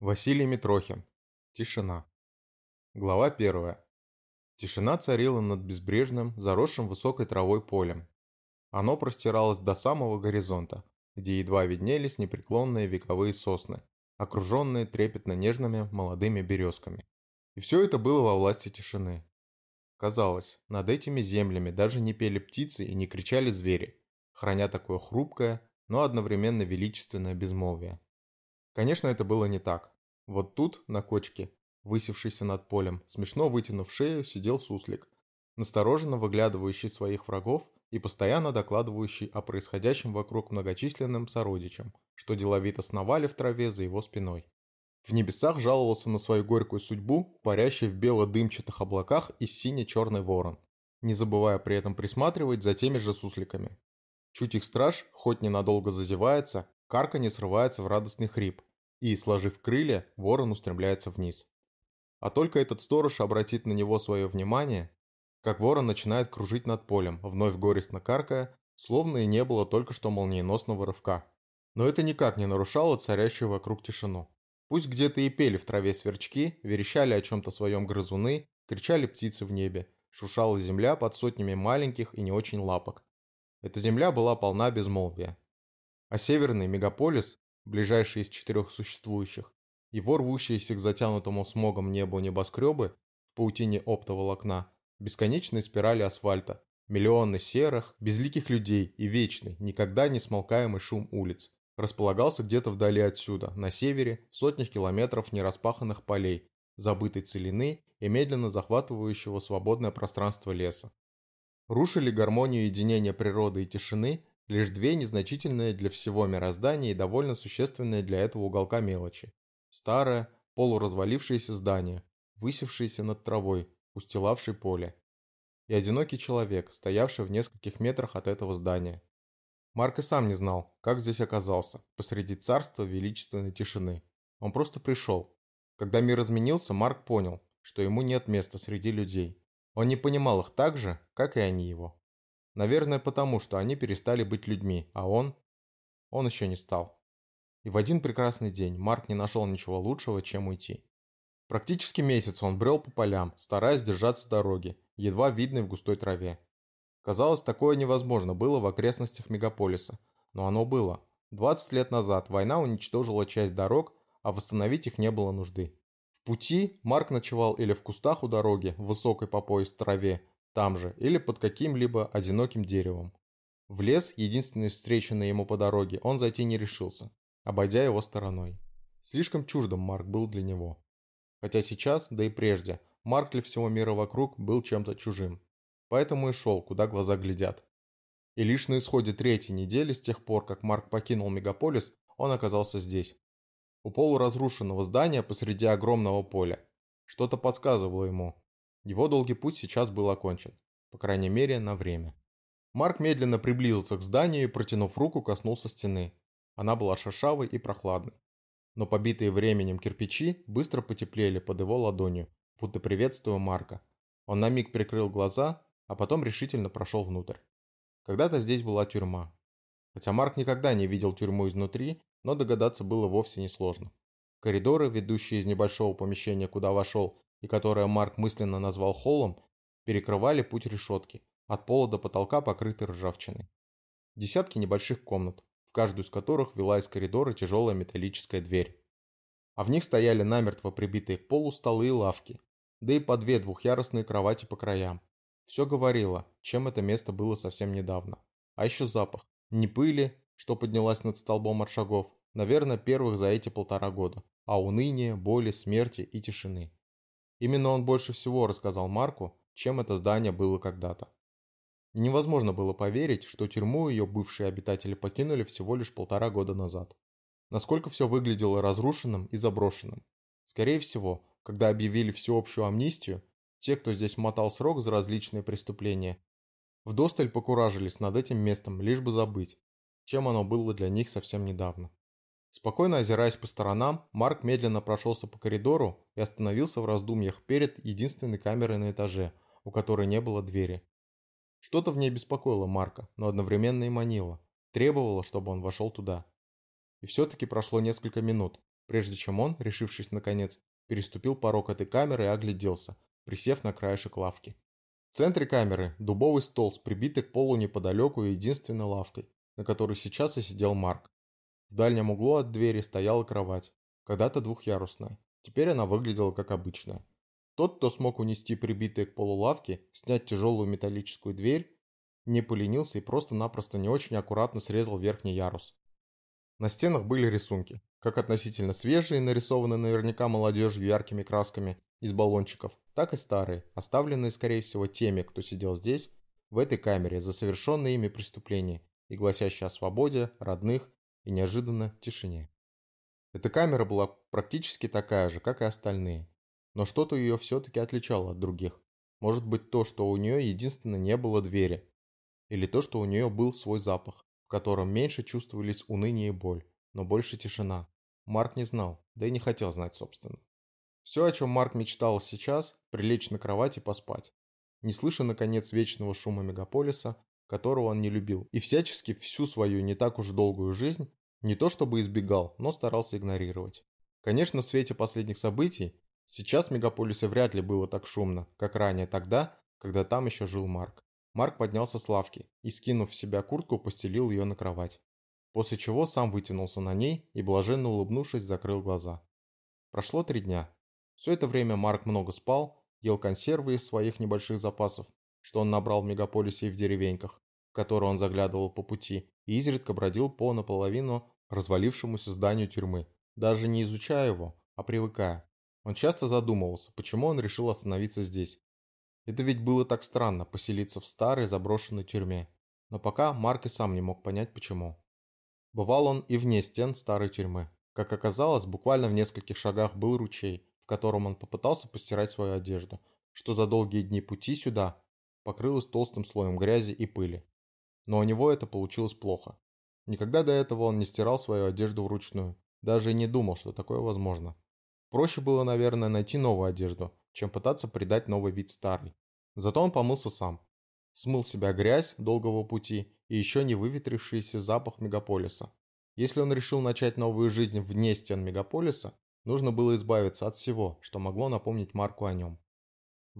Василий Митрохин. Тишина. Глава первая. Тишина царила над безбрежным, заросшим высокой травой полем. Оно простиралось до самого горизонта, где едва виднелись непреклонные вековые сосны, окруженные трепетно-нежными молодыми березками. И все это было во власти тишины. Казалось, над этими землями даже не пели птицы и не кричали звери, храня такое хрупкое, но одновременно величественное безмолвие. Конечно, это было не так. Вот тут, на кочке, высевшийся над полем, смешно вытянув шею, сидел суслик, настороженно выглядывающий своих врагов и постоянно докладывающий о происходящем вокруг многочисленным сородичам, что деловито сновали в траве за его спиной. В небесах жаловался на свою горькую судьбу, парящий в бело-дымчатых облаках и сине-черный ворон, не забывая при этом присматривать за теми же сусликами. Чуть их страж, хоть ненадолго зазевается, карка не срывается в радостный хрип, и, сложив крылья, ворон устремляется вниз. А только этот сторож обратит на него свое внимание, как ворон начинает кружить над полем, вновь горестно каркая, словно и не было только что молниеносного рывка. Но это никак не нарушало царящую вокруг тишину. Пусть где-то и пели в траве сверчки, верещали о чем-то своем грызуны, кричали птицы в небе, шушала земля под сотнями маленьких и не очень лапок. Эта земля была полна безмолвия. А северный мегаполис, ближайший из четырех существующих, его рвущиеся к затянутому смогом небу небоскребы в паутине оптоволокна, бесконечные спирали асфальта, миллионы серых, безликих людей и вечный, никогда не смолкаемый шум улиц, располагался где-то вдали отсюда, на севере, сотнях километров нераспаханных полей, забытой целины и медленно захватывающего свободное пространство леса. Рушили гармонию единения природы и тишины Лишь две незначительные для всего мироздания и довольно существенные для этого уголка мелочи. Старое, полуразвалившееся здание, высевшееся над травой, устилавшей поле. И одинокий человек, стоявший в нескольких метрах от этого здания. Марк и сам не знал, как здесь оказался, посреди царства величественной тишины. Он просто пришел. Когда мир изменился, Марк понял, что ему нет места среди людей. Он не понимал их так же, как и они его. Наверное, потому что они перестали быть людьми, а он... Он еще не стал. И в один прекрасный день Марк не нашел ничего лучшего, чем уйти. Практически месяц он брел по полям, стараясь держаться дороги, едва видной в густой траве. Казалось, такое невозможно было в окрестностях мегаполиса, но оно было. 20 лет назад война уничтожила часть дорог, а восстановить их не было нужды. В пути Марк ночевал или в кустах у дороги, в высокой по пояс траве, там же или под каким-либо одиноким деревом. В лес, единственный встреченный ему по дороге, он зайти не решился, обойдя его стороной. Слишком чуждым Марк был для него. Хотя сейчас, да и прежде, Марк для всего мира вокруг был чем-то чужим. Поэтому и шел, куда глаза глядят. И лишь на исходе третьей недели, с тех пор, как Марк покинул мегаполис, он оказался здесь. У полуразрушенного здания посреди огромного поля. Что-то подсказывало ему, его долгий путь сейчас был окончен, по крайней мере, на время. Марк медленно приблизился к зданию и, протянув руку, коснулся стены. Она была шершавой и прохладной. Но побитые временем кирпичи быстро потеплели под его ладонью, будто приветствуя Марка. Он на миг прикрыл глаза, а потом решительно прошел внутрь. Когда-то здесь была тюрьма. Хотя Марк никогда не видел тюрьму изнутри, но догадаться было вовсе несложно. Коридоры, ведущие из небольшого помещения, куда вошел, и которое Марк мысленно назвал холлом, перекрывали путь решетки, от пола до потолка покрытой ржавчиной. Десятки небольших комнат, в каждую из которых вела из коридора тяжелая металлическая дверь. А в них стояли намертво прибитые к полу столы и лавки, да и по две двухъярусные кровати по краям. Все говорило, чем это место было совсем недавно. А еще запах. Не пыли, что поднялась над столбом от шагов, наверное, первых за эти полтора года, а уныния, боли, смерти и тишины. Именно он больше всего рассказал Марку, чем это здание было когда-то. Невозможно было поверить, что тюрьму ее бывшие обитатели покинули всего лишь полтора года назад. Насколько все выглядело разрушенным и заброшенным. Скорее всего, когда объявили всеобщую амнистию, те, кто здесь мотал срок за различные преступления, вдосталь покуражились над этим местом, лишь бы забыть, чем оно было для них совсем недавно. Спокойно озираясь по сторонам, Марк медленно прошелся по коридору и остановился в раздумьях перед единственной камерой на этаже, у которой не было двери. Что-то в ней беспокоило Марка, но одновременно и манило, требовало, чтобы он вошел туда. И все-таки прошло несколько минут, прежде чем он, решившись наконец, переступил порог этой камеры и огляделся, присев на краешек лавки. В центре камеры дубовый стол с прибитой к полу неподалеку единственной лавкой, на которой сейчас и сидел Марк. В дальнем углу от двери стояла кровать, когда-то двухъярусная. Теперь она выглядела как обычная. Тот, кто смог унести прибитые к полу лавки, снять тяжелую металлическую дверь, не поленился и просто-напросто не очень аккуратно срезал верхний ярус. На стенах были рисунки, как относительно свежие, нарисованные наверняка молодежью яркими красками из баллончиков, так и старые, оставленные, скорее всего, теми, кто сидел здесь, в этой камере, за совершенные ими преступления и гласящие о свободе, родных и неожиданно тишине. Эта камера была практически такая же, как и остальные, но что-то ее все-таки отличало от других. Может быть то, что у нее единственно не было двери, или то, что у нее был свой запах, в котором меньше чувствовались уныние и боль, но больше тишина. Марк не знал, да и не хотел знать, собственно. Все, о чем Марк мечтал сейчас, прилечь на кровать и поспать. Не слыша, наконец, вечного шума мегаполиса, которого он не любил, и всячески всю свою не так уж долгую жизнь не то чтобы избегал, но старался игнорировать. Конечно, в свете последних событий, сейчас в мегаполисе вряд ли было так шумно, как ранее тогда, когда там еще жил Марк. Марк поднялся с лавки и, скинув в себя куртку, постелил ее на кровать. После чего сам вытянулся на ней и, блаженно улыбнувшись, закрыл глаза. Прошло три дня. Все это время Марк много спал, ел консервы из своих небольших запасов, что он набрал в мегаполисе и в деревеньках, в которые он заглядывал по пути, и изредка бродил по наполовину развалившемуся зданию тюрьмы, даже не изучая его, а привыкая. Он часто задумывался, почему он решил остановиться здесь, это ведь было так странно, поселиться в старой заброшенной тюрьме. Но пока Марк и сам не мог понять, почему. Бывал он и вне стен старой тюрьмы. Как оказалось, буквально в нескольких шагах был ручей, в котором он попытался постирать свою одежду, что за долгие дни пути сюда покрылось толстым слоем грязи и пыли. Но у него это получилось плохо. Никогда до этого он не стирал свою одежду вручную, даже и не думал, что такое возможно. Проще было, наверное, найти новую одежду, чем пытаться придать новый вид старой. Зато он помылся сам. Смыл себя грязь долгого пути и еще не выветрившийся запах мегаполиса. Если он решил начать новую жизнь вне стен мегаполиса, нужно было избавиться от всего, что могло напомнить Марку о нем.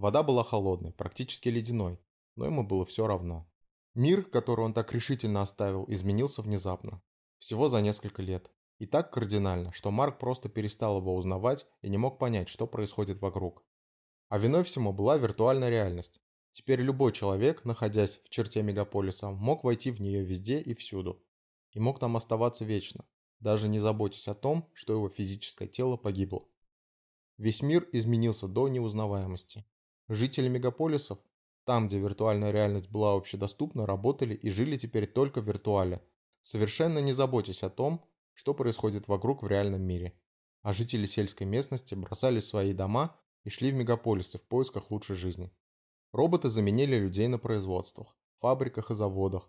Вода была холодной, практически ледяной, но ему было все равно. Мир, который он так решительно оставил, изменился внезапно. Всего за несколько лет. И так кардинально, что Марк просто перестал его узнавать и не мог понять, что происходит вокруг. А виной всему была виртуальная реальность. Теперь любой человек, находясь в черте мегаполиса, мог войти в нее везде и всюду. И мог там оставаться вечно, даже не заботясь о том, что его физическое тело погибло. Весь мир изменился до неузнаваемости. Жители мегаполисов, там, где виртуальная реальность была общедоступна, работали и жили теперь только в виртуале, совершенно не заботясь о том, что происходит вокруг в реальном мире. А жители сельской местности бросали свои дома и шли в мегаполисы в поисках лучшей жизни. Роботы заменили людей на производствах, фабриках и заводах,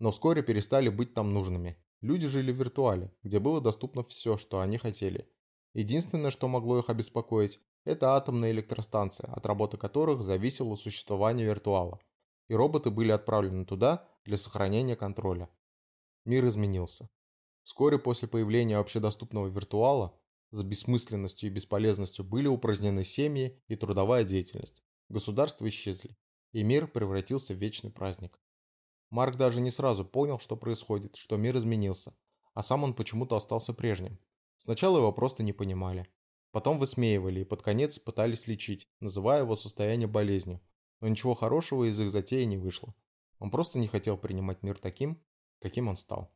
но вскоре перестали быть там нужными. Люди жили в виртуале, где было доступно все, что они хотели. Единственное, что могло их обеспокоить, это атомные электростанции, от работы которых зависело существование виртуала. И роботы были отправлены туда для сохранения контроля. Мир изменился. Вскоре после появления общедоступного виртуала за бессмысленностью и бесполезностью были упразднены семьи и трудовая деятельность. Государства исчезли, и мир превратился в вечный праздник. Марк даже не сразу понял, что происходит, что мир изменился, а сам он почему-то остался прежним. Сначала его просто не понимали. Потом высмеивали и под конец пытались лечить, называя его состояние болезнью. Но ничего хорошего из их затеи не вышло. Он просто не хотел принимать мир таким, каким он стал.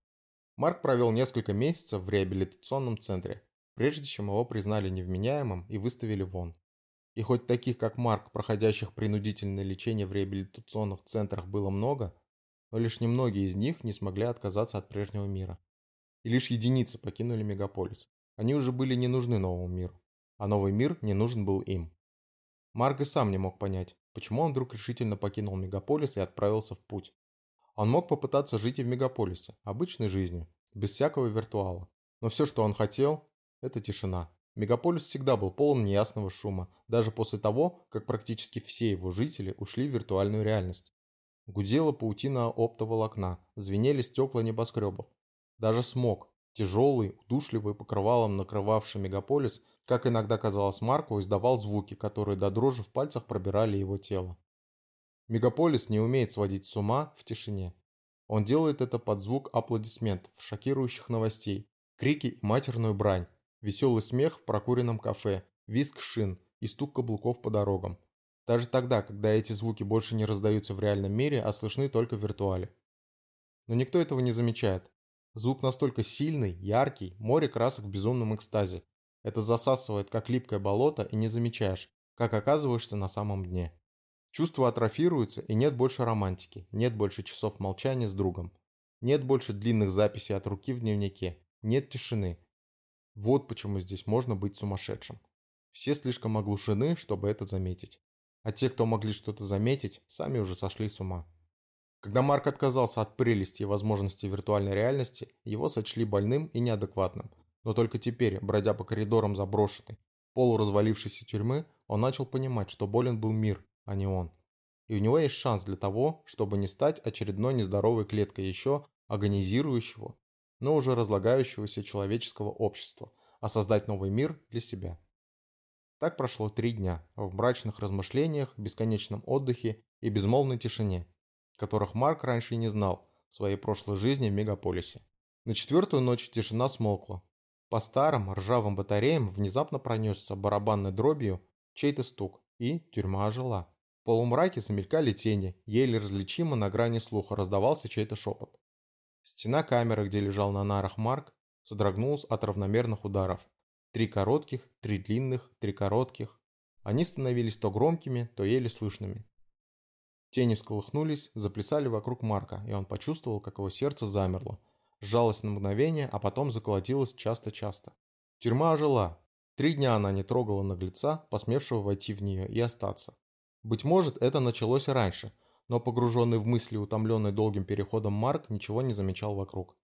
Марк провел несколько месяцев в реабилитационном центре, прежде чем его признали невменяемым и выставили вон. И хоть таких, как Марк, проходящих принудительное лечение в реабилитационных центрах было много, но лишь немногие из них не смогли отказаться от прежнего мира. И лишь единицы покинули мегаполис. Они уже были не нужны новому миру, а новый мир не нужен был им. Марк и сам не мог понять, почему он вдруг решительно покинул мегаполис и отправился в путь. Он мог попытаться жить и в мегаполисе, обычной жизнью, без всякого виртуала. Но все, что он хотел, это тишина. Мегаполис всегда был полон неясного шума, даже после того, как практически все его жители ушли в виртуальную реальность. Гудела паутина оптоволокна, звенели стекла небоскребов. Даже смог, Тяжелый, удушливый, покрывалом накрывавший мегаполис, как иногда казалось Марку, издавал звуки, которые до дрожи в пальцах пробирали его тело. Мегаполис не умеет сводить с ума в тишине. Он делает это под звук аплодисментов, шокирующих новостей, крики и матерную брань, веселый смех в прокуренном кафе, визг шин и стук каблуков по дорогам. Даже тогда, когда эти звуки больше не раздаются в реальном мире, а слышны только в виртуале. Но никто этого не замечает. Звук настолько сильный, яркий, море красок в безумном экстазе. Это засасывает, как липкое болото, и не замечаешь, как оказываешься на самом дне. Чувства атрофируются, и нет больше романтики, нет больше часов молчания с другом. Нет больше длинных записей от руки в дневнике, нет тишины. Вот почему здесь можно быть сумасшедшим. Все слишком оглушены, чтобы это заметить. А те, кто могли что-то заметить, сами уже сошли с ума. Когда Марк отказался от прелести и возможностей виртуальной реальности, его сочли больным и неадекватным. Но только теперь, бродя по коридорам заброшенной, полуразвалившейся тюрьмы, он начал понимать, что болен был мир, а не он. И у него есть шанс для того, чтобы не стать очередной нездоровой клеткой еще агонизирующего, но уже разлагающегося человеческого общества, а создать новый мир для себя. Так прошло три дня в мрачных размышлениях, бесконечном отдыхе и безмолвной тишине, которых Марк раньше не знал в своей прошлой жизни в мегаполисе. На четвертую ночь тишина смолкла. По старым ржавым батареям внезапно пронесся барабанной дробью чей-то стук, и тюрьма ожила полумраке замелькали тени, еле различимо на грани слуха раздавался чей-то шепот. Стена камеры, где лежал на нарах Марк, содрогнулась от равномерных ударов. Три коротких, три длинных, три коротких. Они становились то громкими, то еле слышными. Тени всколыхнулись, заплясали вокруг Марка, и он почувствовал, как его сердце замерло. Сжалось на мгновение, а потом заколотилось часто-часто. Тюрьма ожила. Три дня она не трогала наглеца, посмевшего войти в нее и остаться. Быть может, это началось раньше, но погруженный в мысли утомленный долгим переходом Марк ничего не замечал вокруг.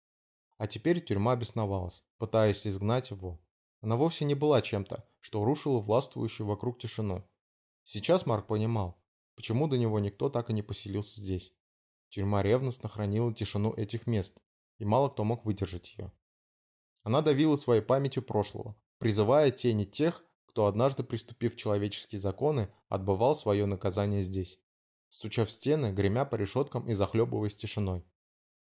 А теперь тюрьма бесновалась, пытаясь изгнать его. Она вовсе не была чем-то, что рушило властвующую вокруг тишину. Сейчас Марк понимал, почему до него никто так и не поселился здесь. Тюрьма ревностно хранила тишину этих мест, и мало кто мог выдержать ее. Она давила своей памятью прошлого, призывая тени тех, кто однажды, приступив человеческие законы, отбывал свое наказание здесь, стуча в стены, гремя по решеткам и захлебываясь тишиной.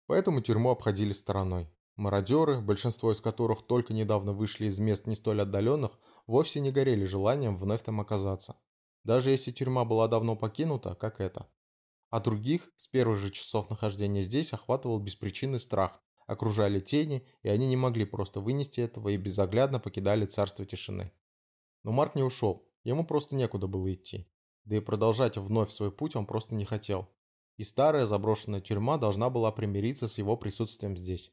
Поэтому тюрьму обходили стороной. Мародеры, большинство из которых только недавно вышли из мест не столь отдаленных, вовсе не горели желанием вновь там оказаться. Даже если тюрьма была давно покинута, как эта. А других с первых же часов нахождения здесь охватывал беспричинный страх, окружали тени, и они не могли просто вынести этого и безоглядно покидали царство тишины. Но Марк не ушел, ему просто некуда было идти. Да и продолжать вновь свой путь он просто не хотел. И старая заброшенная тюрьма должна была примириться с его присутствием здесь.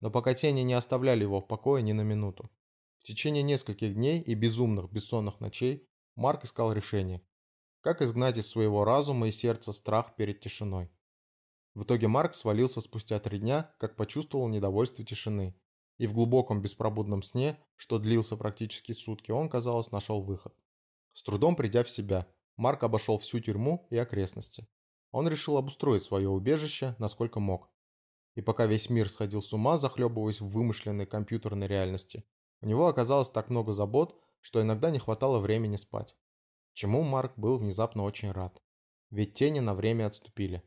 Но пока тени не оставляли его в покое ни на минуту. В течение нескольких дней и безумных бессонных ночей Марк искал решение. Как изгнать из своего разума и сердца страх перед тишиной. В итоге Марк свалился спустя три дня, как почувствовал недовольство тишины, и в глубоком беспробудном сне, что длился практически сутки, он, казалось, нашел выход. С трудом придя в себя, Марк обошел всю тюрьму и окрестности. Он решил обустроить свое убежище, насколько мог. И пока весь мир сходил с ума, захлебываясь в вымышленной компьютерной реальности, у него оказалось так много забот, что иногда не хватало времени спать. Чему Марк был внезапно очень рад. Ведь тени на время отступили.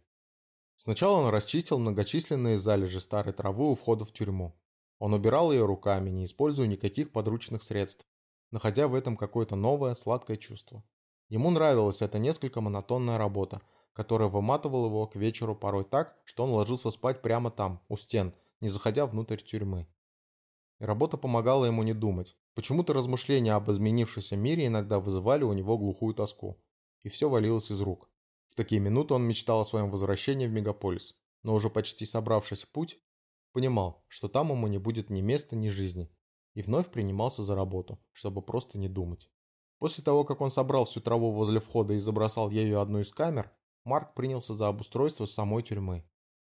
Сначала он расчистил многочисленные залежи старой травы у входа в тюрьму. Он убирал ее руками, не используя никаких подручных средств, находя в этом какое-то новое, сладкое чувство. Ему нравилась эта несколько монотонная работа, которая выматывала его к вечеру порой так, что он ложился спать прямо там, у стен, не заходя внутрь тюрьмы. И работа помогала ему не думать. Почему-то размышления об изменившемся мире иногда вызывали у него глухую тоску. И все валилось из рук. В такие минуты он мечтал о своем возвращении в мегаполис. Но уже почти собравшись в путь, Понимал, что там ему не будет ни места, ни жизни. И вновь принимался за работу, чтобы просто не думать. После того, как он собрал всю траву возле входа и забросал ею одну из камер, Марк принялся за обустройство самой тюрьмы.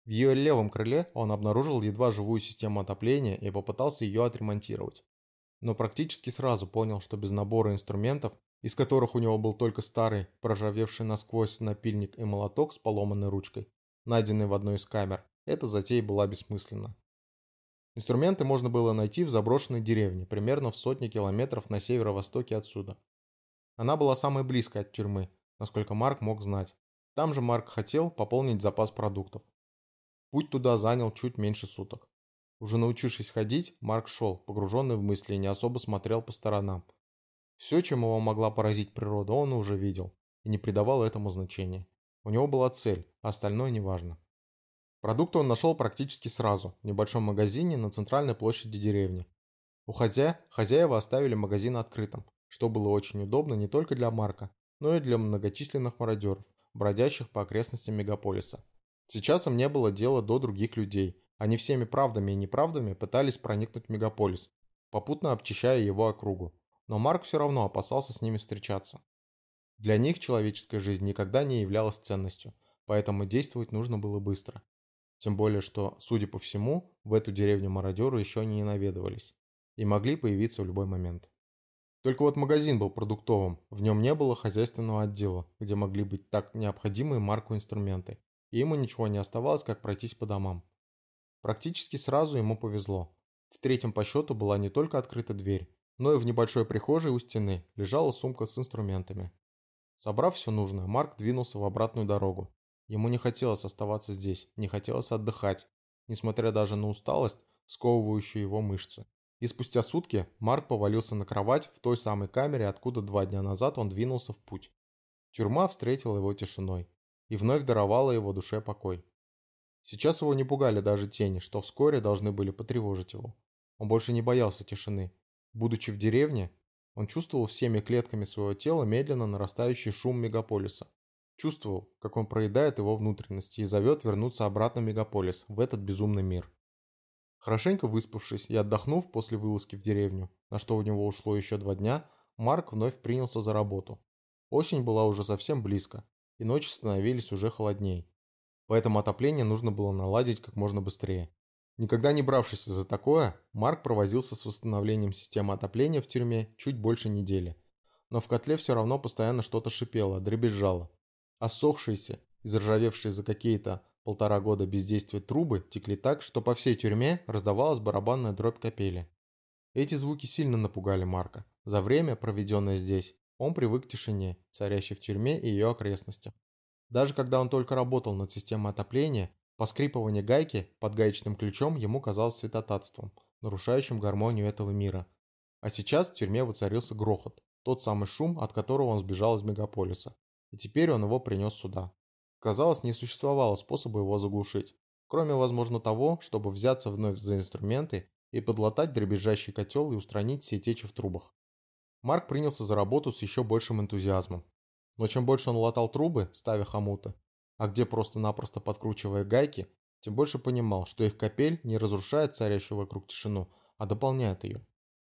В ее левом крыле он обнаружил едва живую систему отопления и попытался ее отремонтировать. Но практически сразу понял, что без набора инструментов, из которых у него был только старый, проржавевший насквозь напильник и молоток с поломанной ручкой, найденный в одной из камер, эта затея была бессмысленна. Инструменты можно было найти в заброшенной деревне, примерно в сотне километров на северо-востоке отсюда. Она была самой близкой от тюрьмы, насколько Марк мог знать. Там же Марк хотел пополнить запас продуктов. Путь туда занял чуть меньше суток. Уже научившись ходить, Марк шел, погруженный в мысли, и не особо смотрел по сторонам. Все, чем его могла поразить природа, он уже видел, и не придавал этому значения. У него была цель, а остальное неважно. Продукты он нашел практически сразу, в небольшом магазине на центральной площади деревни. Уходя, хозяева оставили магазин открытым, что было очень удобно не только для Марка, но и для многочисленных мародеров, бродящих по окрестностям мегаполиса. Сейчас им не было дела до других людей. Они всеми правдами и неправдами пытались проникнуть в мегаполис, попутно обчищая его округу. Но Марк все равно опасался с ними встречаться. Для них человеческая жизнь никогда не являлась ценностью, поэтому действовать нужно было быстро. Тем более, что, судя по всему, в эту деревню мародеры еще не наведывались и могли появиться в любой момент. Только вот магазин был продуктовым, в нем не было хозяйственного отдела, где могли быть так необходимые Марку инструменты, и ему ничего не оставалось, как пройтись по домам. Практически сразу ему повезло. В третьем по счету была не только открыта дверь, но и в небольшой прихожей у стены лежала сумка с инструментами. Собрав все нужное, Марк двинулся в обратную дорогу. Ему не хотелось оставаться здесь, не хотелось отдыхать, несмотря даже на усталость, сковывающую его мышцы. И спустя сутки Марк повалился на кровать в той самой камере, откуда два дня назад он двинулся в путь. Тюрьма встретила его тишиной и вновь даровала его душе покой. Сейчас его не пугали даже тени, что вскоре должны были потревожить его. Он больше не боялся тишины. Будучи в деревне, он чувствовал всеми клетками своего тела медленно нарастающий шум мегаполиса. Чувствовал, как он проедает его внутренности и зовет вернуться обратно в мегаполис, в этот безумный мир. Хорошенько выспавшись и отдохнув после вылазки в деревню, на что у него ушло еще два дня, Марк вновь принялся за работу. Осень была уже совсем близко, и ночи становились уже холодней. Поэтому отопление нужно было наладить как можно быстрее. Никогда не бравшись за такое, Марк провозился с восстановлением системы отопления в тюрьме чуть больше недели. Но в котле все равно постоянно что-то шипело, дребезжало. Осохшиеся, изржавевшие за какие-то полтора года бездействия трубы текли так, что по всей тюрьме раздавалась барабанная дробь капели. Эти звуки сильно напугали Марка. За время, проведенное здесь, он привык к тишине, царящей в тюрьме и ее окрестностях. Даже когда он только работал над системой отопления, поскрипывание гайки под гаечным ключом ему казалось святотатством, нарушающим гармонию этого мира. А сейчас в тюрьме воцарился грохот, тот самый шум, от которого он сбежал из мегаполиса. И теперь он его принес сюда. Казалось, не существовало способа его заглушить, кроме, возможно, того, чтобы взяться вновь за инструменты и подлатать дребезжащий котел и устранить все течи в трубах. Марк принялся за работу с еще большим энтузиазмом. Но чем больше он латал трубы, ставя хомуты, а где просто-напросто подкручивая гайки, тем больше понимал, что их капель не разрушает царящую вокруг тишину, а дополняет ее.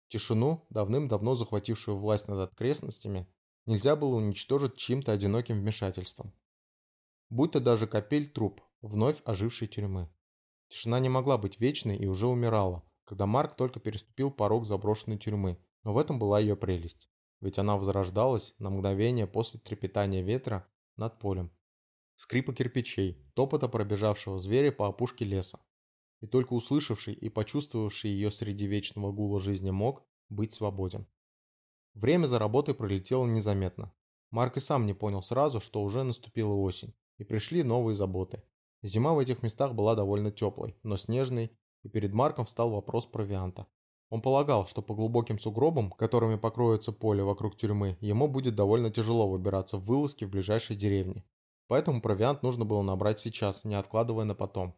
Тишину, давным-давно захватившую власть над окрестностями, нельзя было уничтожить чьим-то одиноким вмешательством. Будь то даже капель труп, вновь ожившей тюрьмы. Тишина не могла быть вечной и уже умирала, когда Марк только переступил порог заброшенной тюрьмы, но в этом была ее прелесть, ведь она возрождалась на мгновение после трепетания ветра над полем. Скрипа кирпичей, топота пробежавшего зверя по опушке леса. И только услышавший и почувствовавший ее среди вечного гула жизни мог быть свободен. Время за работой пролетело незаметно. Марк и сам не понял сразу, что уже наступила осень, и пришли новые заботы. Зима в этих местах была довольно теплой, но снежной, и перед Марком встал вопрос провианта. Он полагал, что по глубоким сугробам, которыми покроется поле вокруг тюрьмы, ему будет довольно тяжело выбираться в вылазки в ближайшей деревне. Поэтому провиант нужно было набрать сейчас, не откладывая на потом.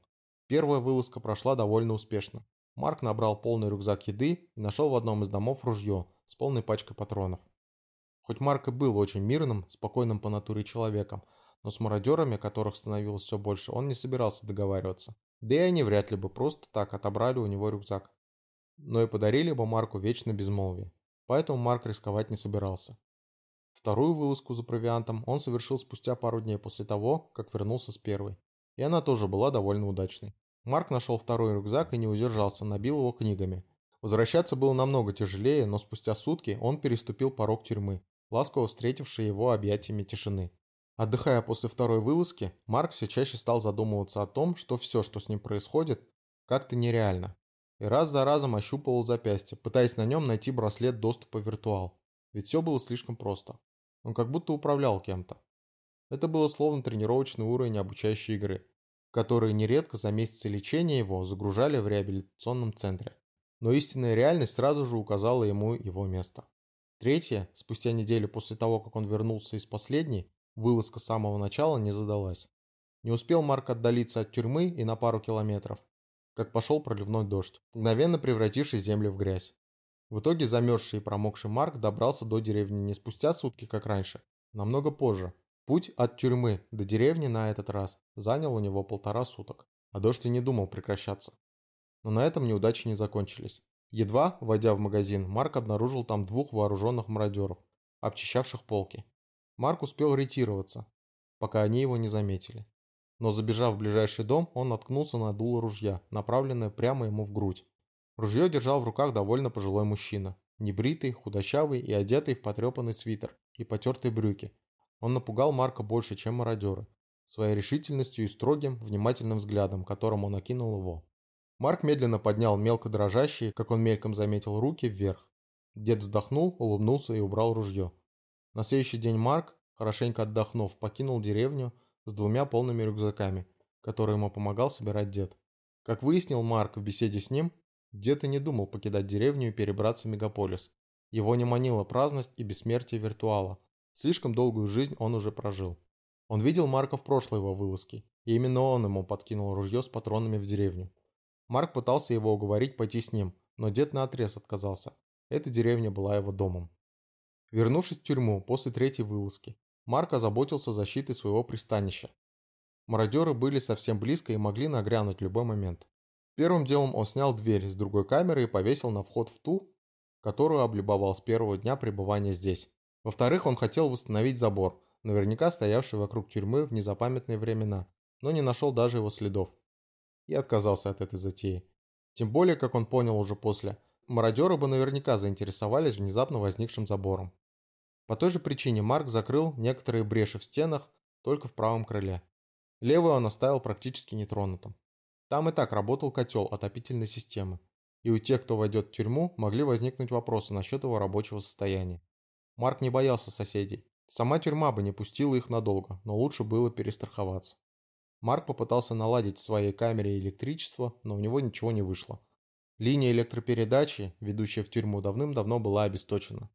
Первая вылазка прошла довольно успешно. Марк набрал полный рюкзак еды и нашел в одном из домов ружье с полной пачкой патронов. Хоть Марк и был очень мирным, спокойным по натуре человеком, но с мародерами, которых становилось все больше, он не собирался договариваться. Да и они вряд ли бы просто так отобрали у него рюкзак но и подарили бы Марку вечно безмолвие. Поэтому Марк рисковать не собирался. Вторую вылазку за провиантом он совершил спустя пару дней после того, как вернулся с первой. И она тоже была довольно удачной. Марк нашел второй рюкзак и не удержался, набил его книгами. Возвращаться было намного тяжелее, но спустя сутки он переступил порог тюрьмы, ласково встретивший его объятиями тишины. Отдыхая после второй вылазки, Марк все чаще стал задумываться о том, что все, что с ним происходит, как-то нереально. И раз за разом ощупывал запястье, пытаясь на нем найти браслет доступа в виртуал. Ведь все было слишком просто. Он как будто управлял кем-то. Это было словно тренировочный уровень обучающей игры, которые нередко за месяцы лечения его загружали в реабилитационном центре. Но истинная реальность сразу же указала ему его место. Третье, спустя неделю после того, как он вернулся из последней, вылазка с самого начала не задалась. Не успел Марк отдалиться от тюрьмы и на пару километров, как пошел проливной дождь, мгновенно превративший землю в грязь. В итоге замерзший и промокший Марк добрался до деревни не спустя сутки, как раньше, намного позже. Путь от тюрьмы до деревни на этот раз занял у него полтора суток, а дождь и не думал прекращаться. Но на этом неудачи не закончились. Едва, войдя в магазин, Марк обнаружил там двух вооруженных мародеров, обчищавших полки. Марк успел ретироваться, пока они его не заметили. Но забежав в ближайший дом, он наткнулся на дуло ружья, направленное прямо ему в грудь. Ружье держал в руках довольно пожилой мужчина. Небритый, худощавый и одетый в потрепанный свитер и потертые брюки. Он напугал Марка больше, чем мародеры, своей решительностью и строгим, внимательным взглядом, которым он окинул его. Марк медленно поднял мелко дрожащие, как он мельком заметил, руки вверх. Дед вздохнул, улыбнулся и убрал ружье. На следующий день Марк, хорошенько отдохнув, покинул деревню с двумя полными рюкзаками, которые ему помогал собирать дед. Как выяснил Марк в беседе с ним, дед и не думал покидать деревню и перебраться в мегаполис. Его не манила праздность и бессмертие виртуала. Слишком долгую жизнь он уже прожил. Он видел Марка в прошлой его вылазке, и именно он ему подкинул ружье с патронами в деревню. Марк пытался его уговорить пойти с ним, но дед наотрез отказался. Эта деревня была его домом. Вернувшись в тюрьму после третьей вылазки, Марк озаботился защитой своего пристанища. Мародеры были совсем близко и могли нагрянуть в любой момент. Первым делом он снял дверь с другой камеры и повесил на вход в ту, которую облюбовал с первого дня пребывания здесь. Во-вторых, он хотел восстановить забор, наверняка стоявший вокруг тюрьмы в незапамятные времена, но не нашел даже его следов и отказался от этой затеи. Тем более, как он понял уже после, мародеры бы наверняка заинтересовались внезапно возникшим забором. По той же причине Марк закрыл некоторые бреши в стенах только в правом крыле. Левый он оставил практически нетронутым. Там и так работал котел отопительной системы, и у тех, кто войдет в тюрьму, могли возникнуть вопросы насчет его рабочего состояния. Марк не боялся соседей. Сама тюрьма бы не пустила их надолго, но лучше было перестраховаться. Марк попытался наладить в своей камере электричество, но у него ничего не вышло. Линия электропередачи, ведущая в тюрьму, давным-давно была обесточена.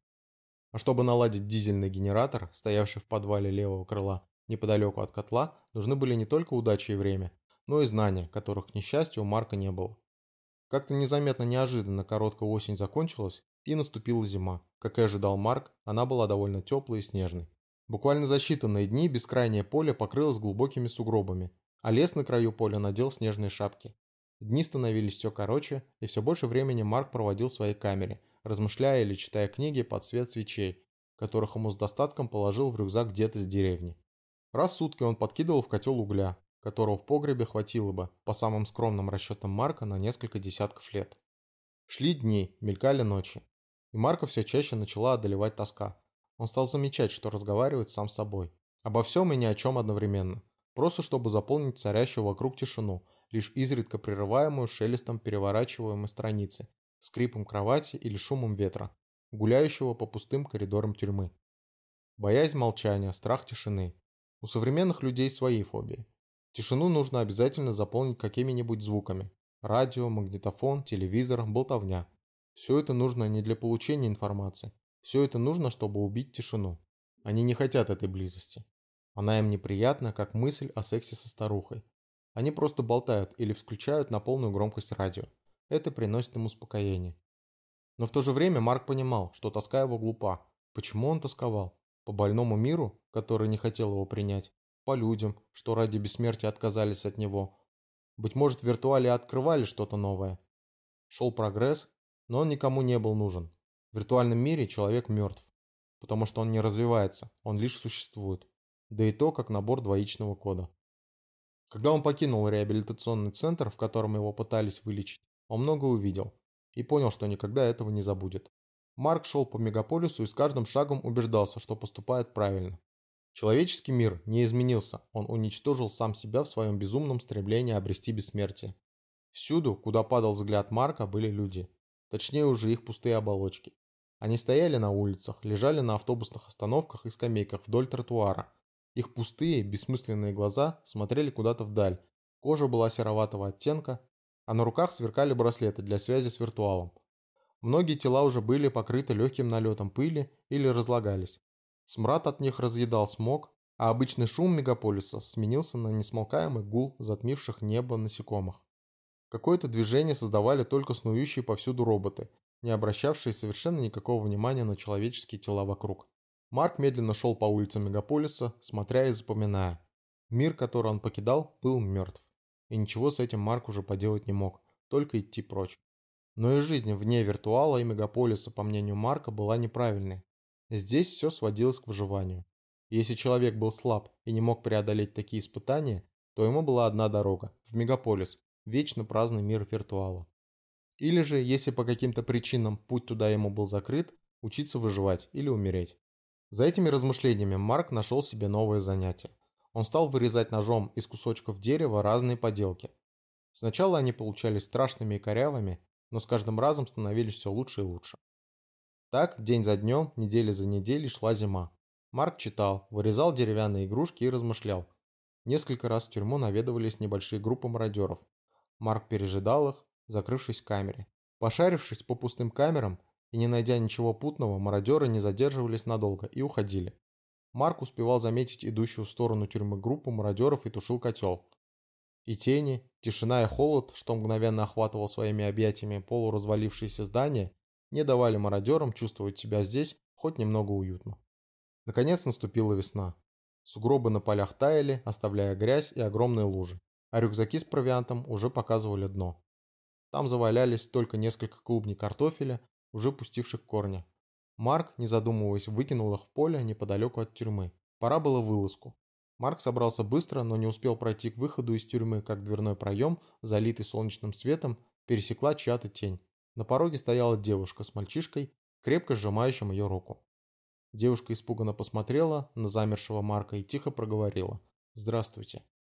А чтобы наладить дизельный генератор, стоявший в подвале левого крыла, неподалеку от котла, нужны были не только удача и время, но и знания, которых, к несчастью, у Марка не было. Как-то незаметно неожиданно короткая осень закончилась, и наступила зима. Как и ожидал Марк, она была довольно теплой и снежной. Буквально за считанные дни бескрайнее поле покрылось глубокими сугробами, а лес на краю поля надел снежные шапки. Дни становились все короче, и все больше времени Марк проводил в своей камере, размышляя или читая книги под свет свечей, которых ему с достатком положил в рюкзак где-то с деревни. Раз в сутки он подкидывал в котел угля, которого в погребе хватило бы, по самым скромным расчетам Марка, на несколько десятков лет. Шли дни, мелькали ночи, и Марка все чаще начала одолевать тоска. Он стал замечать, что разговаривает сам с собой. Обо всем и ни о чем одновременно просто чтобы заполнить царящую вокруг тишину, лишь изредка прерываемую шелестом переворачиваемой страницы, скрипом кровати или шумом ветра, гуляющего по пустым коридорам тюрьмы. Боязнь молчания, страх тишины. У современных людей свои фобии. Тишину нужно обязательно заполнить какими-нибудь звуками. Радио, магнитофон, телевизор, болтовня. Все это нужно не для получения информации. Все это нужно, чтобы убить тишину. Они не хотят этой близости. Она им неприятна, как мысль о сексе со старухой. Они просто болтают или включают на полную громкость радио. Это приносит им успокоение. Но в то же время Марк понимал, что тоска его глупа. Почему он тосковал? По больному миру, который не хотел его принять? По людям, что ради бессмертия отказались от него? Быть может, в виртуале открывали что-то новое? Шел прогресс, но он никому не был нужен. В виртуальном мире человек мертв, потому что он не развивается, он лишь существует да и то как набор двоичного кода. Когда он покинул реабилитационный центр, в котором его пытались вылечить, он много увидел и понял, что никогда этого не забудет. Марк шел по мегаполису и с каждым шагом убеждался, что поступает правильно. Человеческий мир не изменился, он уничтожил сам себя в своем безумном стремлении обрести бессмертие. Всюду, куда падал взгляд Марка, были люди. Точнее уже их пустые оболочки. Они стояли на улицах, лежали на автобусных остановках и скамейках вдоль тротуара. Их пустые, бессмысленные глаза смотрели куда-то вдаль. Кожа была сероватого оттенка, а на руках сверкали браслеты для связи с виртуалом. Многие тела уже были покрыты легким налетом пыли или разлагались. Смрад от них разъедал смог, а обычный шум мегаполиса сменился на несмолкаемый гул затмивших небо насекомых. Какое-то движение создавали только снующие повсюду роботы, не обращавшие совершенно никакого внимания на человеческие тела вокруг. Марк медленно шел по улицам мегаполиса, смотря и запоминая. Мир, который он покидал, был мертв. И ничего с этим Марк уже поделать не мог, только идти прочь. Но и жизнь вне виртуала и мегаполиса, по мнению Марка, была неправильной. Здесь все сводилось к выживанию. если человек был слаб и не мог преодолеть такие испытания, то ему была одна дорога – в мегаполис, вечно праздный мир виртуала. Или же, если по каким-то причинам путь туда ему был закрыт, учиться выживать или умереть. За этими размышлениями Марк нашел себе новое занятие. Он стал вырезать ножом из кусочков дерева разные поделки. Сначала они получались страшными и корявыми, но с каждым разом становились все лучше и лучше. Так, день за днем, неделя за неделей шла зима. Марк читал, вырезал деревянные игрушки и размышлял. Несколько раз в тюрьму наведывались небольшие группы мародеров. Марк пережидал их, закрывшись в камере. Пошарившись по пустым камерам и не найдя ничего путного, мародеры не задерживались надолго и уходили. Марк успевал заметить идущую в сторону тюрьмы группу мародеров и тушил котел. И тени, тишина и холод, что мгновенно охватывал своими объятиями полуразвалившиеся здания, не давали мародерам чувствовать себя здесь хоть немного уютно. Наконец наступила весна. Сугробы на полях таяли, оставляя грязь и огромные лужи а рюкзаки с провиантом уже показывали дно. Там завалялись только несколько клубней картофеля, уже пустивших корни. Марк, не задумываясь, выкинул их в поле неподалеку от тюрьмы. Пора было вылазку. Марк собрался быстро, но не успел пройти к выходу из тюрьмы, как дверной проем, залитый солнечным светом, пересекла чья-то тень. На пороге стояла девушка с мальчишкой, крепко сжимающим ее руку. Девушка испуганно посмотрела на замершего Марка и тихо проговорила. «Здравствуйте».